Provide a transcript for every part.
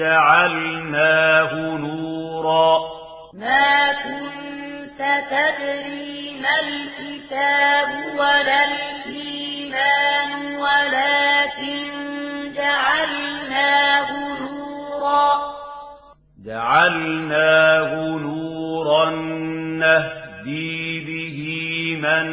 جعلناه نورا ما كنت تدري ما الكتاب ولا الإيمان ولكن جعلناه نورا جعلناه نورا نهدي به من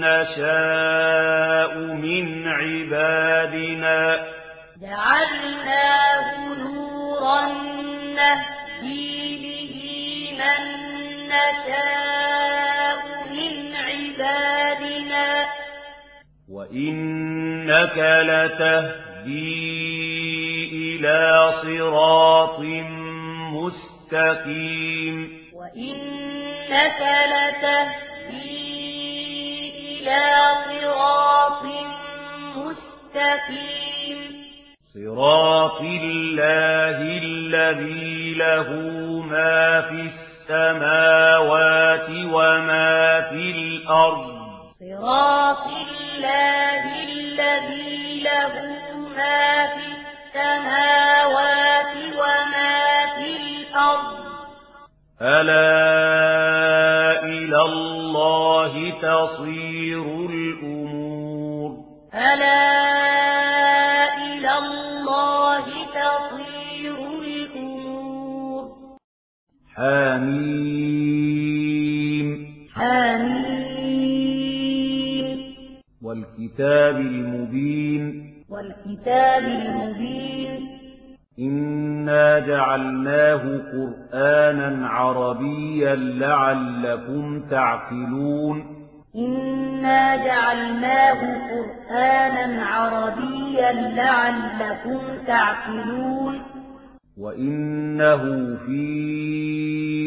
نشاء من عبادنا نشاء من عبادنا. وإنك لتهدي إلى صراط مستقيم. وإنك لتهدي إلى صراط مستقيم. صراط الله الذي له ما في السماء السماوات وما في الأرض. صراط الله الذي له ما في السماوات وما في الأرض. ألا إلى الله تصير الأمور. ألا إلى الله تصير الأمور حميم حميم والكتاب المبين. والكتاب المبين. إنا جعلناه قرآنا عربيا لعلكم تعقلون. إنا جعلناه قرآنا عربيا لعلكم تعقلون. وإنه في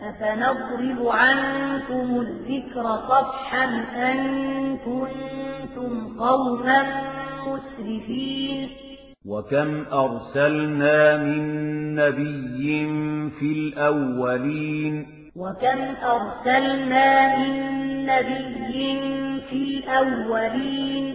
أفنضرب عنكم الذكر صفحا أن كنتم قوما مسرفين وكم أرسلنا من نبي في الأولين وكم أرسلنا من نبي في الأولين